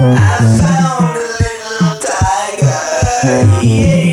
I found a little tiger. Yeah.